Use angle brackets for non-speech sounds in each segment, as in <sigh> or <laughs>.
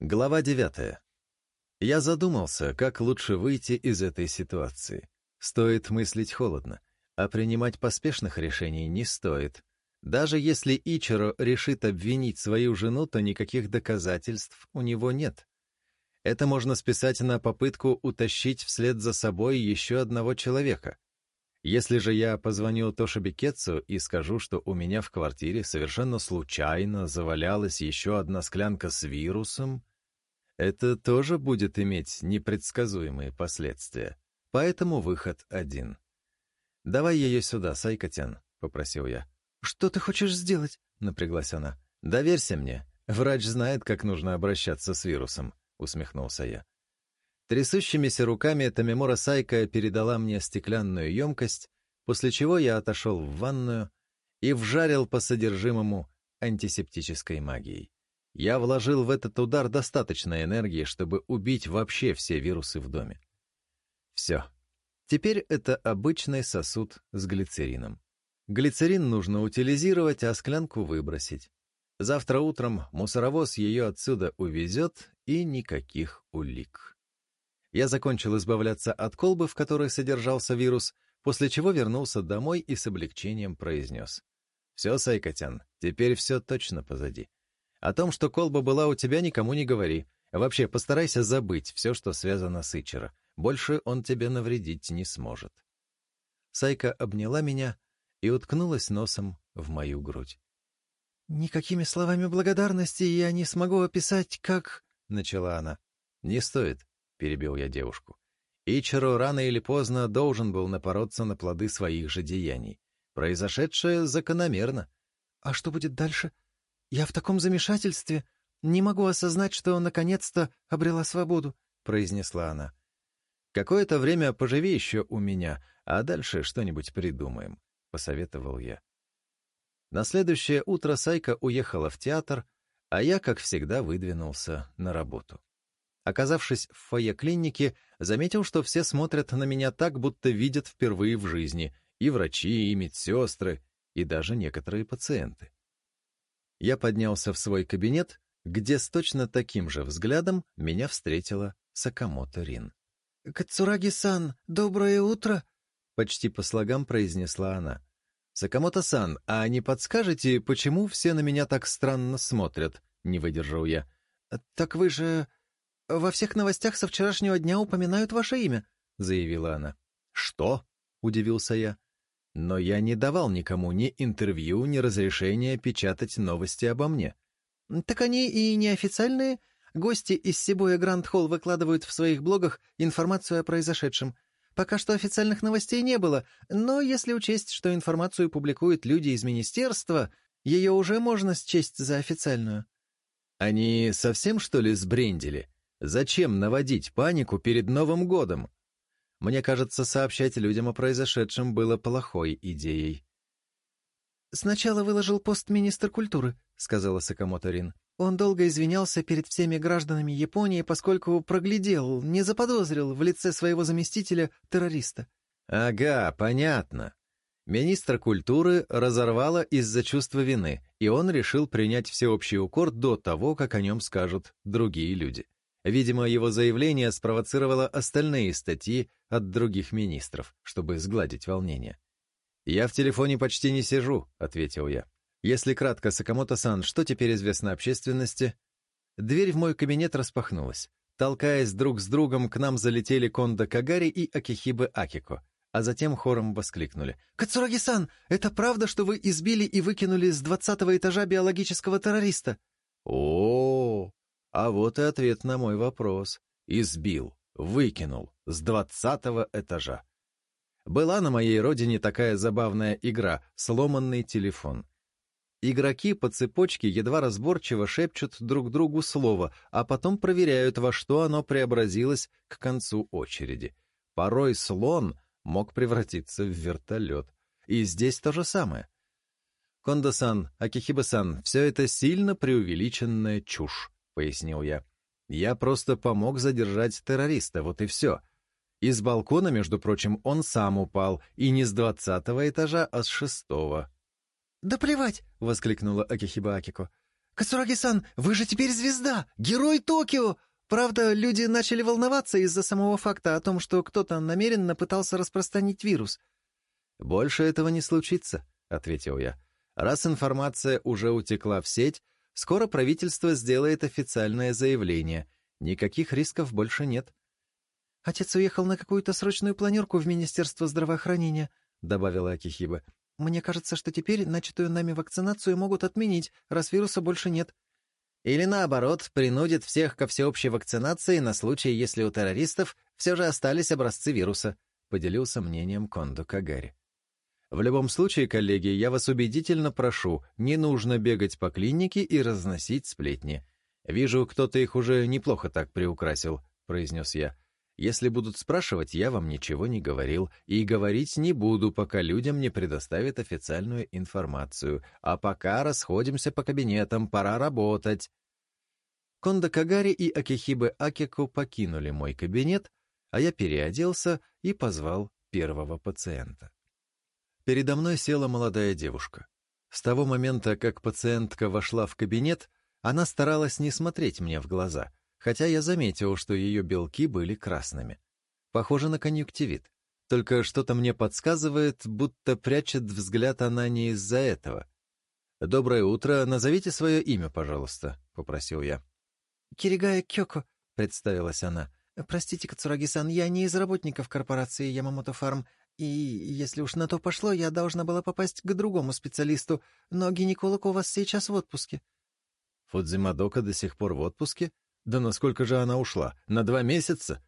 Глава 9. Я задумался, как лучше выйти из этой ситуации. Стоит мыслить холодно, а принимать поспешных решений не стоит. Даже если Ичиро решит обвинить свою жену, то никаких доказательств у него нет. Это можно списать на попытку утащить вслед за собой еще одного человека. Если же я позвоню Тошибикетсу и скажу, что у меня в квартире совершенно случайно завалялась еще одна склянка с вирусом, это тоже будет иметь непредсказуемые последствия, поэтому выход один. «Давай ее сюда, Сайкотян», — попросил я. «Что ты хочешь сделать?» — напряглась она. «Доверься мне. Врач знает, как нужно обращаться с вирусом», — усмехнулся я. Трясущимися руками Тамимора Сайка передала мне стеклянную емкость, после чего я отошел в ванную и вжарил по содержимому антисептической магией. Я вложил в этот удар достаточно энергии, чтобы убить вообще все вирусы в доме. Все. Теперь это обычный сосуд с глицерином. Глицерин нужно утилизировать, а склянку выбросить. Завтра утром мусоровоз ее отсюда увезет, и никаких улик. Я закончил избавляться от колбы, в которой содержался вирус, после чего вернулся домой и с облегчением произнес. «Все, Сайкотян, теперь все точно позади. О том, что колба была у тебя, никому не говори. Вообще, постарайся забыть все, что связано с Ичера. Больше он тебе навредить не сможет. Сайка обняла меня и уткнулась носом в мою грудь. «Никакими словами благодарности я не смогу описать, как...» — начала она. «Не стоит», — перебил я девушку. Ичаро рано или поздно должен был напороться на плоды своих же деяний. Произошедшее закономерно. «А что будет дальше?» «Я в таком замешательстве не могу осознать, что наконец-то обрела свободу», — произнесла она. «Какое-то время поживи еще у меня, а дальше что-нибудь придумаем», — посоветовал я. На следующее утро Сайка уехала в театр, а я, как всегда, выдвинулся на работу. Оказавшись в фойе клиники, заметил, что все смотрят на меня так, будто видят впервые в жизни, и врачи, и медсестры, и даже некоторые пациенты. Я поднялся в свой кабинет, где с точно таким же взглядом меня встретила Сакамото Рин. «Кацураги-сан, доброе утро!» — почти по слогам произнесла она. «Сакамото-сан, а не подскажете, почему все на меня так странно смотрят?» — не выдержал я. «Так вы же... Во всех новостях со вчерашнего дня упоминают ваше имя», — заявила она. «Что?» — удивился я. Но я не давал никому ни интервью, ни разрешения печатать новости обо мне. Так они и неофициальные. Гости из Сибоя Гранд Холл выкладывают в своих блогах информацию о произошедшем. Пока что официальных новостей не было, но если учесть, что информацию публикуют люди из министерства, ее уже можно счесть за официальную. Они совсем, что ли, сбрендили? Зачем наводить панику перед Новым годом? Мне кажется, сообщать людям о произошедшем было плохой идеей. «Сначала выложил пост министр культуры», — сказала Сакамото Рин. «Он долго извинялся перед всеми гражданами Японии, поскольку проглядел, не заподозрил в лице своего заместителя террориста». «Ага, понятно», Министр культуры разорвало из-за чувства вины, и он решил принять всеобщий укор до того, как о нем скажут другие люди. Видимо, его заявление спровоцировало остальные статьи от других министров, чтобы сгладить волнение. «Я в телефоне почти не сижу», — ответил я. «Если кратко, Сакамото-сан, что теперь известно общественности?» Дверь в мой кабинет распахнулась. Толкаясь друг с другом, к нам залетели Кондо Кагари и Акихибы Акико, а затем хором воскликнули. «Кацураги-сан, это правда, что вы избили и выкинули с двадцатого этажа биологического террориста?» О, -о, а вот и ответ на мой вопрос. Избил, выкинул с двадцатого этажа. Была на моей родине такая забавная игра «Сломанный телефон». Игроки по цепочке едва разборчиво шепчут друг другу слово, а потом проверяют, во что оно преобразилось к концу очереди. Порой слон мог превратиться в вертолет. И здесь то же самое. Кондо-сан, Акихиба-сан, все это сильно преувеличенная чушь пояснил я. «Я просто помог задержать террориста, вот и все. Из балкона, между прочим, он сам упал, и не с двадцатого этажа, а с шестого». «Да плевать!» — воскликнула Акихиба Акико. «Кацураги-сан, вы же теперь звезда! Герой Токио! Правда, люди начали волноваться из-за самого факта о том, что кто-то намеренно пытался распространить вирус». «Больше этого не случится», — ответил я. «Раз информация уже утекла в сеть, Скоро правительство сделает официальное заявление. Никаких рисков больше нет. «Отец уехал на какую-то срочную планерку в Министерство здравоохранения», — добавила Акихиба. «Мне кажется, что теперь начатую нами вакцинацию могут отменить, раз вируса больше нет». Или наоборот, принудит всех ко всеобщей вакцинации на случай, если у террористов все же остались образцы вируса, — поделился мнением Кондо Кагари. В любом случае, коллеги, я вас убедительно прошу, не нужно бегать по клинике и разносить сплетни. Вижу, кто-то их уже неплохо так приукрасил, произнес я. Если будут спрашивать, я вам ничего не говорил и говорить не буду, пока людям не предоставят официальную информацию. А пока расходимся по кабинетам, пора работать. Кондо Кагари и Акихибе Акику покинули мой кабинет, а я переоделся и позвал первого пациента. Передо мной села молодая девушка. С того момента, как пациентка вошла в кабинет, она старалась не смотреть мне в глаза, хотя я заметил, что ее белки были красными. Похоже на конъюнктивит. Только что-то мне подсказывает, будто прячет взгляд она не из-за этого. «Доброе утро. Назовите свое имя, пожалуйста», — попросил я. «Киригая Кёко», — представилась она. «Простите, Кацураги-сан, я не из работников корпорации Ямамото Фарм. И если уж на то пошло, я должна была попасть к другому специалисту, но гинеколог у вас сейчас в отпуске». Фудзимадока до сих пор в отпуске? Да насколько же она ушла? На два месяца?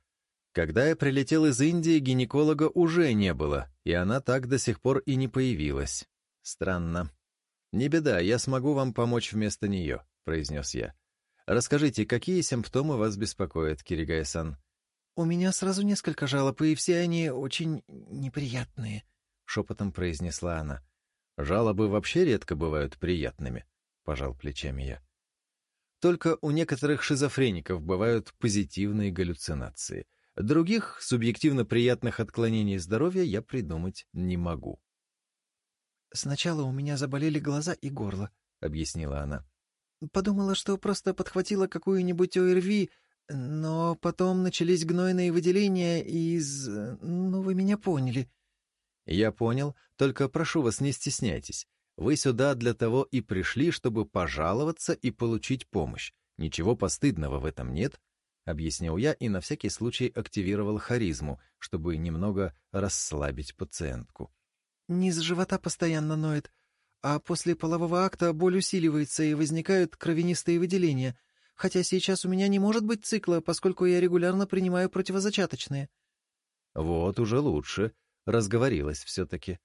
Когда я прилетел из Индии, гинеколога уже не было, и она так до сих пор и не появилась. Странно. «Не беда, я смогу вам помочь вместо нее», — произнес я. «Расскажите, какие симптомы вас беспокоят, Киригай-сан?» «У меня сразу несколько жалоб, и все они очень неприятные», — шепотом произнесла она. «Жалобы вообще редко бывают приятными», — пожал плечами я. «Только у некоторых шизофреников бывают позитивные галлюцинации. Других субъективно приятных отклонений здоровья я придумать не могу». «Сначала у меня заболели глаза и горло», — объяснила она. «Подумала, что просто подхватила какую-нибудь ОРВИ, но потом начались гнойные выделения из... Э, ну, вы меня поняли. Я понял, только прошу вас, не стесняйтесь. Вы сюда для того и пришли, чтобы пожаловаться и получить помощь. Ничего постыдного в этом нет, — объяснил я и на всякий случай активировал харизму, чтобы немного расслабить пациентку. «Низ живота постоянно ноет, а после полового акта боль усиливается и возникают кровянистые выделения хотя сейчас у меня не может быть цикла, поскольку я регулярно принимаю противозачаточные». «Вот уже лучше», — разговорилась все-таки.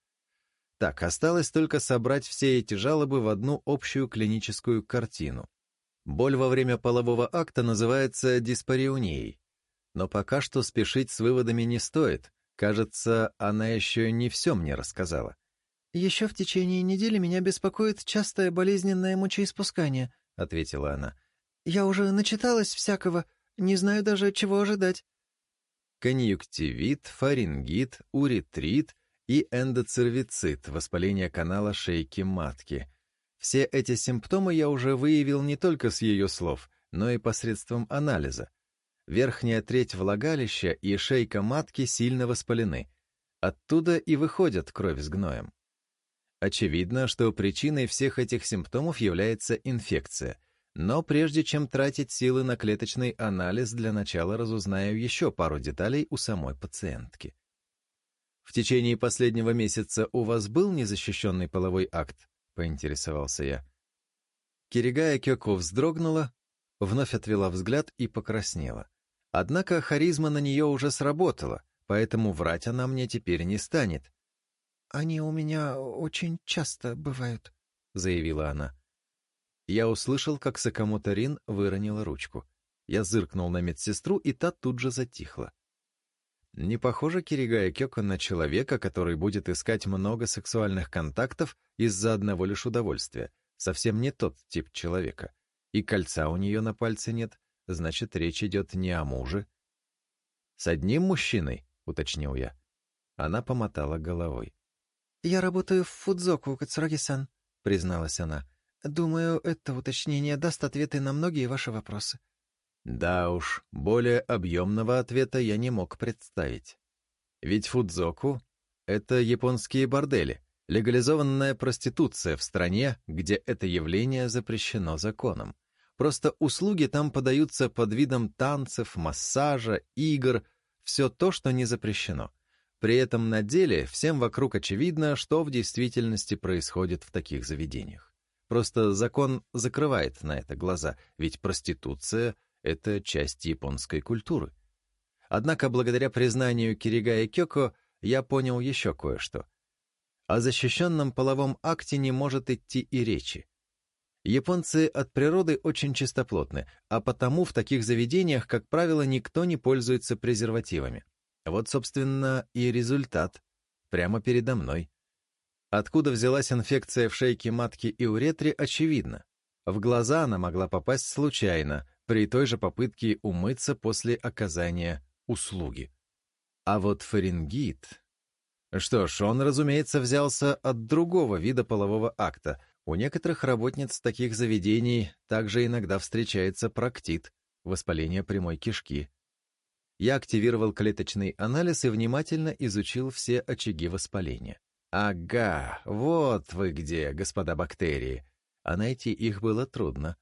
Так, осталось только собрать все эти жалобы в одну общую клиническую картину. Боль во время полового акта называется диспариунией. Но пока что спешить с выводами не стоит. Кажется, она еще не все мне рассказала. «Еще в течение недели меня беспокоит частое болезненное мочеиспускание», — ответила она. Я уже начиталась всякого, не знаю даже, чего ожидать. Конъюнктивит, фарингит, уретрит и эндоцервицит, воспаление канала шейки матки. Все эти симптомы я уже выявил не только с ее слов, но и посредством анализа. Верхняя треть влагалища и шейка матки сильно воспалены. Оттуда и выходит кровь с гноем. Очевидно, что причиной всех этих симптомов является инфекция — но прежде чем тратить силы на клеточный анализ, для начала разузнаю еще пару деталей у самой пациентки. «В течение последнего месяца у вас был незащищенный половой акт?» — поинтересовался я. Киригая Кёко вздрогнула, вновь отвела взгляд и покраснела. Однако харизма на нее уже сработала, поэтому врать она мне теперь не станет. «Они у меня очень часто бывают», — заявила она. Я услышал, как Сакамоторин выронила ручку. Я зыркнул на медсестру, и та тут же затихла. Не похоже Киригая Кёко на человека, который будет искать много сексуальных контактов из-за одного лишь удовольствия. Совсем не тот тип человека. И кольца у нее на пальце нет, значит, речь идет не о муже. «С одним мужчиной», — уточнил я. Она помотала головой. «Я работаю в Фудзоку, Кацураги-сан», — призналась она. Думаю, это уточнение даст ответы на многие ваши вопросы. Да уж, более объемного ответа я не мог представить. Ведь фудзоку — это японские бордели, легализованная проституция в стране, где это явление запрещено законом. Просто услуги там подаются под видом танцев, массажа, игр, все то, что не запрещено. При этом на деле всем вокруг очевидно, что в действительности происходит в таких заведениях. Просто закон закрывает на это глаза, ведь проституция — это часть японской культуры. Однако благодаря признанию Киригая Кёко я понял еще кое-что. О защищенном половом акте не может идти и речи. Японцы от природы очень чистоплотны, а потому в таких заведениях, как правило, никто не пользуется презервативами. Вот, собственно, и результат. Прямо передо мной. Откуда взялась инфекция в шейке матки и уретре, очевидно. В глаза она могла попасть случайно, при той же попытке умыться после оказания услуги. А вот фарингит... Что ж, он, разумеется, взялся от другого вида полового акта. У некоторых работниц таких заведений также иногда встречается проктит, воспаление прямой кишки. Я активировал клеточный анализ и внимательно изучил все очаги воспаления. Ага, вот вы где, господа бактерии. А найти их было трудно.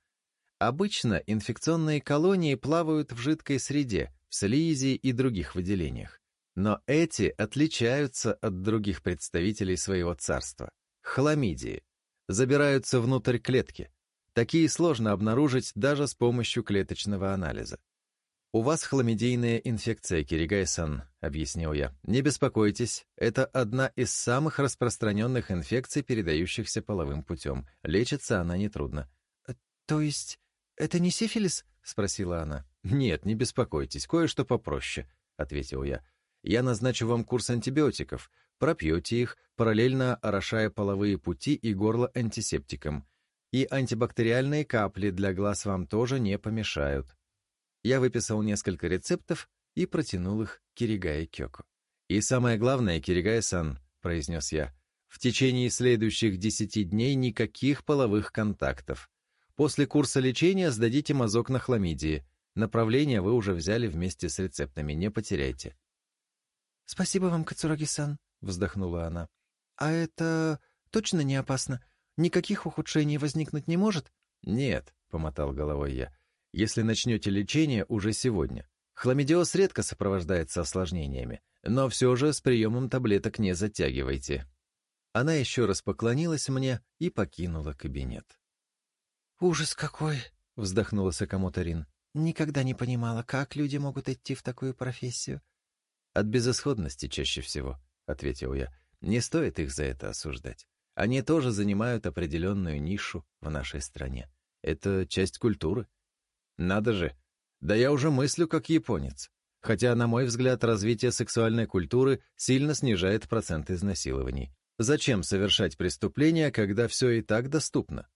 Обычно инфекционные колонии плавают в жидкой среде, в слизи и других выделениях. Но эти отличаются от других представителей своего царства. Хламидии. Забираются внутрь клетки. Такие сложно обнаружить даже с помощью клеточного анализа. «У вас хламидийная инфекция, Киригайсан», — объяснил я. «Не беспокойтесь, это одна из самых распространенных инфекций, передающихся половым путем. Лечится она нетрудно». «Э, «То есть это не сифилис?» — спросила она. «Нет, не беспокойтесь, кое-что попроще», — ответил я. «Я назначу вам курс антибиотиков. Пропьете их, параллельно орошая половые пути и горло антисептиком. И антибактериальные капли для глаз вам тоже не помешают». Я выписал несколько рецептов и протянул их Киригае Кёку. «И самое главное, Киригай-сан», — произнес я, — «в течение следующих десяти дней никаких половых контактов. После курса лечения сдадите мазок на хламидии. Направление вы уже взяли вместе с рецептами, не потеряйте». «Спасибо вам, Кацураги-сан», — вздохнула она. «А это точно не опасно? Никаких ухудшений возникнуть не может?» «Нет», — помотал головой я если начнете лечение уже сегодня. Хламидиоз редко сопровождается осложнениями, но все же с приемом таблеток не затягивайте. Она еще раз поклонилась мне и покинула кабинет. «Ужас какой!» — вздохнула Сакамото Рин. «Никогда не понимала, как люди могут идти в такую профессию». «От безысходности чаще всего», — ответил я. «Не стоит их за это осуждать. Они тоже занимают определенную нишу в нашей стране. Это часть культуры». Надо же, да я уже мыслю как японец, хотя, на мой взгляд, развитие сексуальной культуры сильно снижает процент изнасилований. Зачем совершать преступления, когда все и так доступно?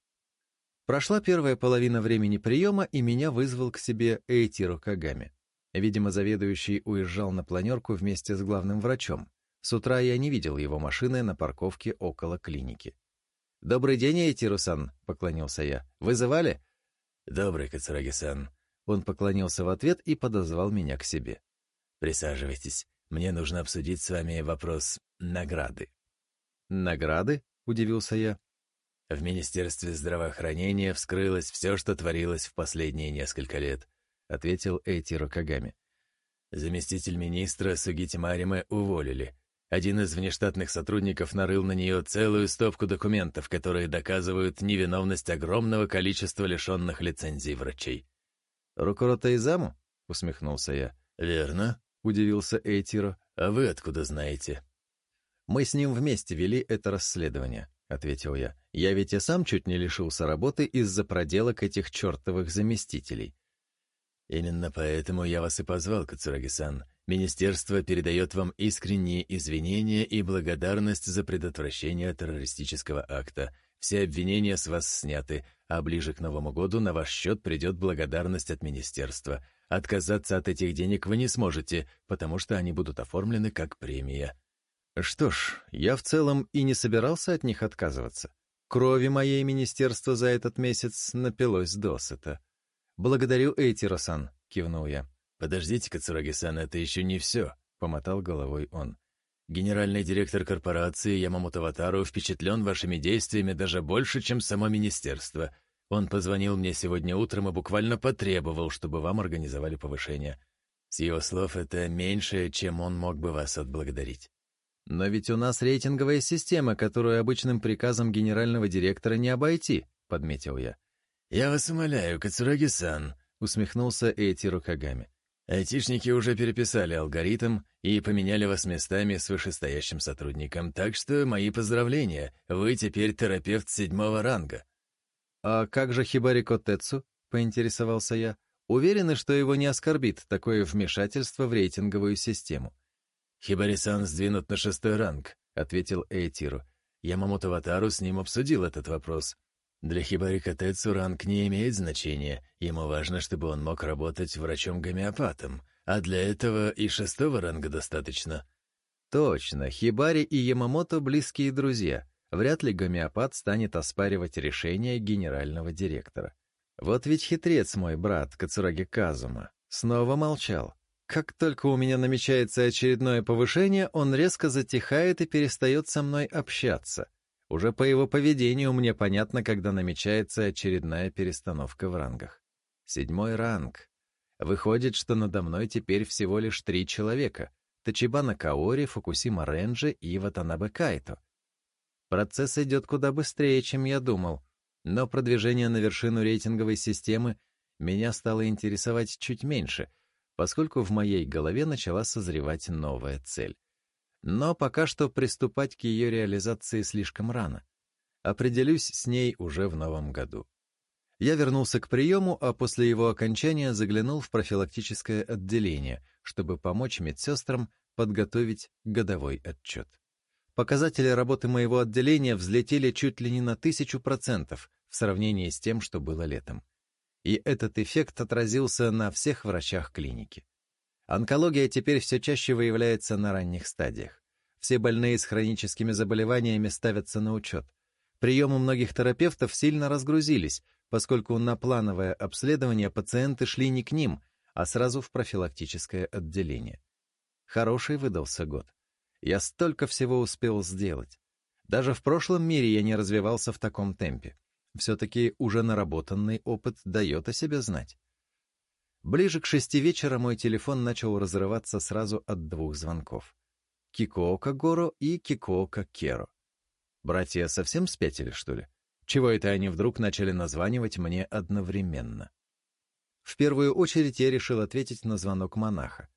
Прошла первая половина времени приема, и меня вызвал к себе Эйтиро Кагами. Видимо, заведующий уезжал на планерку вместе с главным врачом. С утра я не видел его машины на парковке около клиники. «Добрый день, Эйтиро-сан», — поклонился я. «Вызывали?» «Добрый Кацураги-сан». Он поклонился в ответ и подозвал меня к себе. «Присаживайтесь. Мне нужно обсудить с вами вопрос награды». «Награды?» — удивился я. В Министерстве здравоохранения вскрылось все, что творилось в последние несколько лет, ответил Эйтиро Кагами. Заместитель министра Сугити Мариме уволили, один из внештатных сотрудников нарыл на нее целую стопку документов, которые доказывают невиновность огромного количества лишенных лицензий врачей. «Рукорота и заму?» — усмехнулся я. «Верно», — удивился Эйтиро. «А вы откуда знаете?» «Мы с ним вместе вели это расследование», — ответил я. «Я ведь и сам чуть не лишился работы из-за проделок этих чертовых заместителей». «Именно поэтому я вас и позвал, Кацураги-сан. Министерство передает вам искренние извинения и благодарность за предотвращение террористического акта. Все обвинения с вас сняты, а ближе к Новому году на ваш счет придет благодарность от Министерства. Отказаться от этих денег вы не сможете, потому что они будут оформлены как премия. Что ж, я в целом и не собирался от них отказываться. Крови моей министерство за этот месяц напилось досыта. «Благодарю, Эйтиросан», — кивнул я. «Подождите, Кацураги-сан, это еще не все», — помотал головой он. «Генеральный директор корпорации Ямамото Ватару впечатлен вашими действиями даже больше, чем само министерство. Он позвонил мне сегодня утром и буквально потребовал, чтобы вам организовали повышение. С его слов, это меньше, чем он мог бы вас отблагодарить». «Но ведь у нас рейтинговая система, которую обычным приказом генерального директора не обойти», — подметил я. «Я вас умоляю, Кацураги-сан», — усмехнулся Эйти Рукагами. Айтишники уже переписали алгоритм и поменяли вас местами с вышестоящим сотрудником, так что мои поздравления, вы теперь терапевт седьмого ранга». «А как же Хибарико Тецу?» — поинтересовался я. «Уверены, что его не оскорбит такое вмешательство в рейтинговую систему?» «Хибарисан сдвинут на шестой ранг», — ответил Эйтиру. «Я Мамутаватару с ним обсудил этот вопрос. Для Хибарика Тецу ранг не имеет значения, ему важно, чтобы он мог работать врачом-гомеопатом, а для этого и шестого ранга достаточно. Точно, Хибари и Ямамото — близкие друзья. Вряд ли гомеопат станет оспаривать решение генерального директора. Вот ведь хитрец мой брат, Кацураги Казума. Снова молчал. Как только у меня намечается очередное повышение, он резко затихает и перестает со мной общаться — уже по его поведению мне понятно, когда намечается очередная перестановка в рангах. Седьмой ранг. Выходит, что надо мной теперь всего лишь три человека — Тачибана Каори, Фукусима Ренджи и Ватанабе Кайто. Процесс идет куда быстрее, чем я думал, но продвижение на вершину рейтинговой системы меня стало интересовать чуть меньше, поскольку в моей голове начала созревать новая цель. Но пока что приступать к ее реализации слишком рано. Определюсь с ней уже в новом году. Я вернулся к приему, а после его окончания заглянул в профилактическое отделение, чтобы помочь медсестрам подготовить годовой отчет. Показатели работы моего отделения взлетели чуть ли не на тысячу процентов в сравнении с тем, что было летом. И этот эффект отразился на всех врачах клиники. Онкология теперь все чаще выявляется на ранних стадиях. Все больные с хроническими заболеваниями ставятся на учет. Приемы многих терапевтов сильно разгрузились, поскольку на плановое обследование пациенты шли не к ним, а сразу в профилактическое отделение. Хороший выдался год. Я столько всего успел сделать. Даже в прошлом мире я не развивался в таком темпе. Все-таки уже наработанный опыт дает о себе знать. Ближе к шести вечера мой телефон начал разрываться сразу от двух звонков. Кикоока Горо и Кикоока Керо. Братья совсем спятили, что ли? Чего это они вдруг начали названивать мне одновременно? В первую очередь я решил ответить на звонок монаха.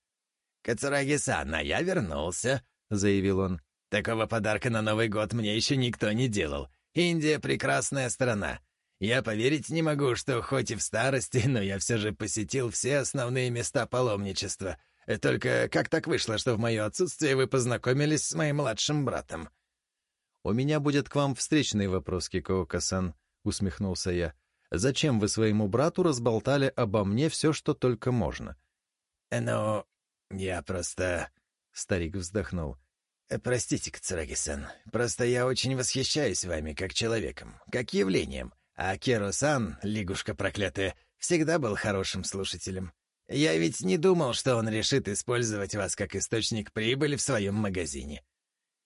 «Кацараги-сан, а я вернулся», — заявил он. «Такого подарка на Новый год мне еще никто не делал. Индия — прекрасная страна. Я поверить не могу, что хоть и в старости, <laughs> но я все же посетил все основные места паломничества. Э, только как так вышло, что в мое отсутствие вы познакомились с моим младшим братом?» «У меня будет к вам встречный вопрос, Кикоокасан», — усмехнулся я. «Зачем вы своему брату разболтали обо мне все, что только можно?» э, «Ну, я просто...» — старик вздохнул. Э, «Простите, Кацураги-сан, просто я очень восхищаюсь вами как человеком, как явлением». А Керусан, лягушка проклятая, всегда был хорошим слушателем. Я ведь не думал, что он решит использовать вас как источник прибыли в своем магазине.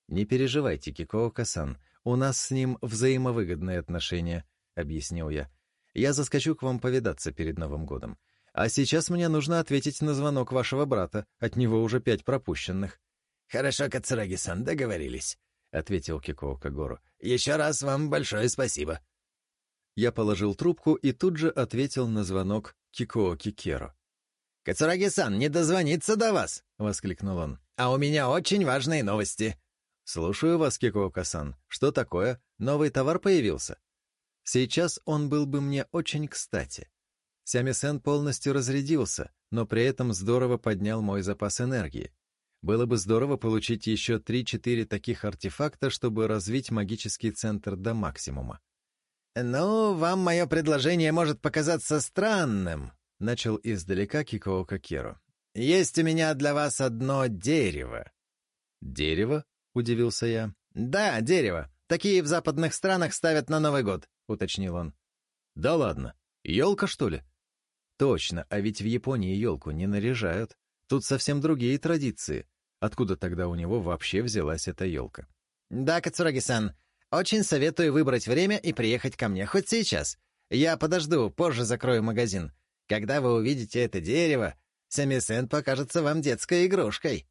«Не переживайте, Кикоока-сан, у нас с ним взаимовыгодные отношения», — объяснил я. «Я заскочу к вам повидаться перед Новым годом. А сейчас мне нужно ответить на звонок вашего брата, от него уже пять пропущенных». «Хорошо, Кацураги-сан, договорились», — ответил Кикоока Гору. «Еще раз вам большое спасибо». Я положил трубку и тут же ответил на звонок Кикоо Кикеро. «Кацураги-сан, не дозвониться до вас!» — воскликнул он. «А у меня очень важные новости!» «Слушаю вас, Кикоо-касан. Что такое? Новый товар появился?» Сейчас он был бы мне очень кстати. Сямисен полностью разрядился, но при этом здорово поднял мой запас энергии. Было бы здорово получить еще 3-4 таких артефакта, чтобы развить магический центр до максимума. «Ну, вам мое предложение может показаться странным», — начал издалека Кикоо Кокеру. «Есть у меня для вас одно дерево». «Дерево?» — удивился я. «Да, дерево. Такие в западных странах ставят на Новый год», — уточнил он. «Да ладно. Елка, что ли?» «Точно, а ведь в Японии елку не наряжают. Тут совсем другие традиции. Откуда тогда у него вообще взялась эта елка?» «Да, Кацураги-сан, очень советую выбрать время и приехать ко мне хоть сейчас. Я подожду, позже закрою магазин. Когда вы увидите это дерево, Сэмми покажется вам детской игрушкой».